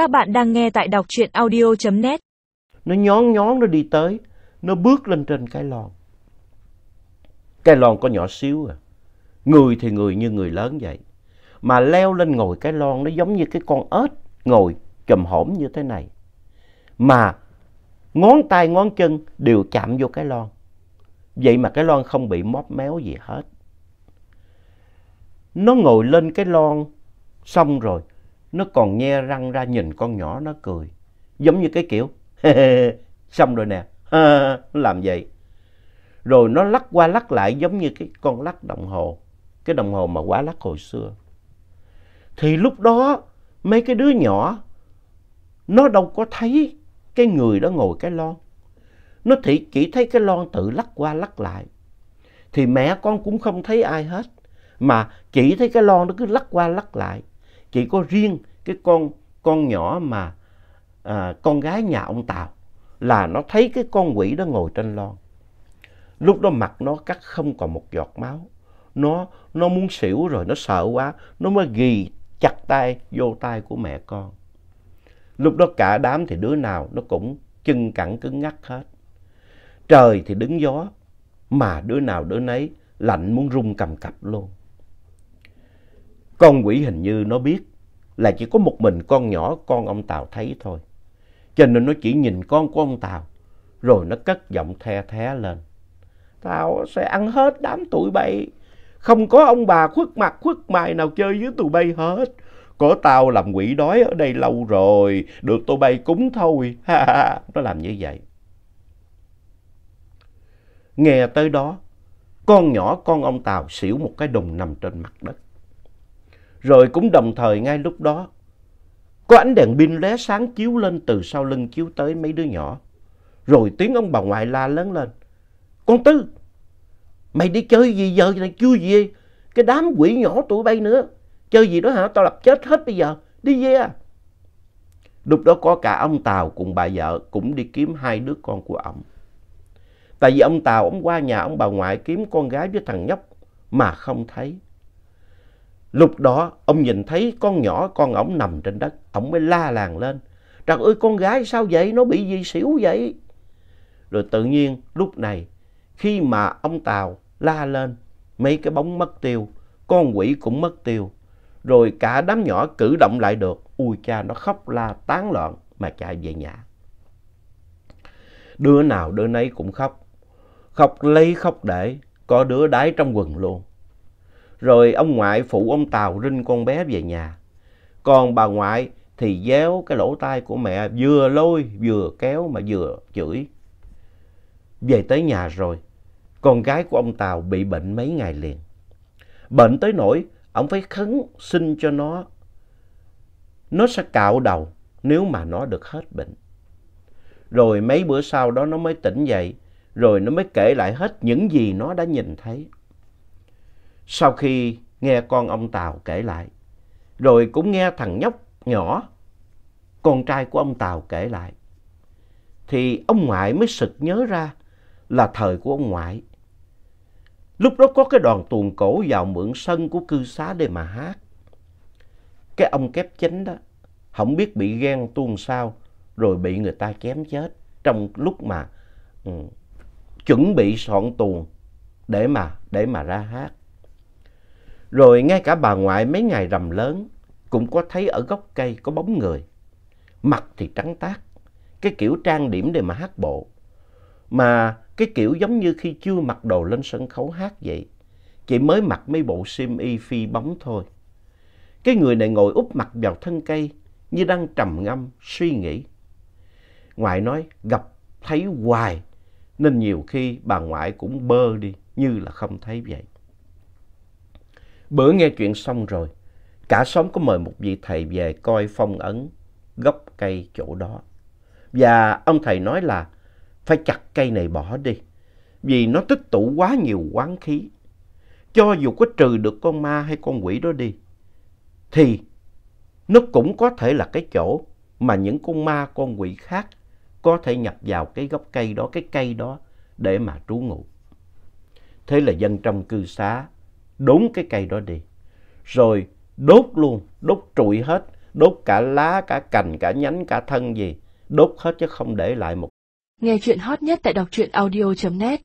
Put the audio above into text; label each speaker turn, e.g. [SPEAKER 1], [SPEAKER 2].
[SPEAKER 1] Các bạn đang nghe tại đọc truyện audio.net.
[SPEAKER 2] Nó nhón nhón nó đi tới, nó bước lên trên cái lon. Cái lon có nhỏ xíu à. Người thì người như người lớn vậy. Mà leo lên ngồi cái lon nó giống như cái con ếch ngồi chùm hổm như thế này. Mà ngón tay ngón chân đều chạm vô cái lon. Vậy mà cái lon không bị móp méo gì hết. Nó ngồi lên cái lon xong rồi nó còn nhe răng ra nhìn con nhỏ nó cười. Giống như cái kiểu, xong rồi nè, làm vậy. Rồi nó lắc qua lắc lại giống như cái con lắc đồng hồ, cái đồng hồ mà quá lắc hồi xưa. Thì lúc đó mấy cái đứa nhỏ, nó đâu có thấy cái người đó ngồi cái lon. Nó thì chỉ thấy cái lon tự lắc qua lắc lại. Thì mẹ con cũng không thấy ai hết. Mà chỉ thấy cái lon nó cứ lắc qua lắc lại. Chỉ có riêng cái con con nhỏ mà à, con gái nhà ông Tào là nó thấy cái con quỷ đó ngồi trên lon. Lúc đó mặt nó cắt không còn một giọt máu. Nó, nó muốn xỉu rồi, nó sợ quá. Nó mới ghì chặt tay vô tay của mẹ con. Lúc đó cả đám thì đứa nào nó cũng chân cẳng cứng ngắc hết. Trời thì đứng gió, mà đứa nào đứa nấy lạnh muốn run cầm cập luôn. Con quỷ hình như nó biết là chỉ có một mình con nhỏ con ông Tàu thấy thôi. Cho nên nó chỉ nhìn con của ông Tàu, rồi nó cất giọng the thé lên. Tao sẽ ăn hết đám tụi bay. Không có ông bà khuất mặt khuất mày nào chơi với tụi bay hết. Có tao làm quỷ đói ở đây lâu rồi, được tụi bay cúng thôi. nó làm như vậy. Nghe tới đó, con nhỏ con ông Tàu xỉu một cái đùng nằm trên mặt đất. Rồi cũng đồng thời ngay lúc đó, có ánh đèn pin lóe sáng chiếu lên từ sau lưng chiếu tới mấy đứa nhỏ. Rồi tiếng ông bà ngoại la lớn lên. Con Tư, mày đi chơi gì giờ này chưa về? Cái đám quỷ nhỏ tụi bay nữa. Chơi gì đó hả? Tao lập chết hết bây giờ. Đi về à. Lúc đó có cả ông Tàu cùng bà vợ cũng đi kiếm hai đứa con của ông. Tại vì ông Tàu ông qua nhà ông bà ngoại kiếm con gái với thằng nhóc mà không thấy. Lúc đó ông nhìn thấy con nhỏ con ổng nằm trên đất, ổng mới la làng lên. Trời ơi con gái sao vậy, nó bị gì xỉu vậy? Rồi tự nhiên lúc này khi mà ông Tàu la lên, mấy cái bóng mất tiêu, con quỷ cũng mất tiêu. Rồi cả đám nhỏ cử động lại được, ui cha nó khóc la tán loạn mà chạy về nhà. Đứa nào đứa nấy cũng khóc, khóc lấy khóc để, có đứa đái trong quần luôn. Rồi ông ngoại phụ ông Tàu rinh con bé về nhà. Còn bà ngoại thì déo cái lỗ tai của mẹ vừa lôi vừa kéo mà vừa chửi. Về tới nhà rồi, con gái của ông Tàu bị bệnh mấy ngày liền. Bệnh tới nỗi ông phải khấn xin cho nó. Nó sẽ cạo đầu nếu mà nó được hết bệnh. Rồi mấy bữa sau đó nó mới tỉnh dậy, rồi nó mới kể lại hết những gì nó đã nhìn thấy. Sau khi nghe con ông Tàu kể lại, rồi cũng nghe thằng nhóc nhỏ, con trai của ông Tàu kể lại, thì ông ngoại mới sực nhớ ra là thời của ông ngoại. Lúc đó có cái đoàn tuồng cổ vào mượn sân của cư xá để mà hát. Cái ông kép chính đó, không biết bị ghen tuôn sao, rồi bị người ta chém chết trong lúc mà um, chuẩn bị soạn tuồng để mà, để mà ra hát. Rồi ngay cả bà ngoại mấy ngày rằm lớn cũng có thấy ở gốc cây có bóng người. Mặt thì trắng tát, cái kiểu trang điểm để mà hát bộ. Mà cái kiểu giống như khi chưa mặc đồ lên sân khấu hát vậy. Chỉ mới mặc mấy bộ sim y phi bóng thôi. Cái người này ngồi úp mặt vào thân cây như đang trầm ngâm, suy nghĩ. Ngoại nói gặp thấy hoài nên nhiều khi bà ngoại cũng bơ đi như là không thấy vậy. Bữa nghe chuyện xong rồi, cả xóm có mời một vị thầy về coi phong ấn gốc cây chỗ đó. Và ông thầy nói là phải chặt cây này bỏ đi, vì nó tích tụ quá nhiều quán khí. Cho dù có trừ được con ma hay con quỷ đó đi, thì nó cũng có thể là cái chỗ mà những con ma, con quỷ khác có thể nhập vào cái gốc cây đó, cái cây đó để mà trú ngụ. Thế là dân trong cư xá đốn cái cây đó đi. Rồi đốt luôn, đốt trụi hết đốt cả lá, cả cành, cả nhánh, cả thân gì, đốt hết chứ không để lại một.
[SPEAKER 1] Nghe chuyện hot nhất tại đọc truyện audio.net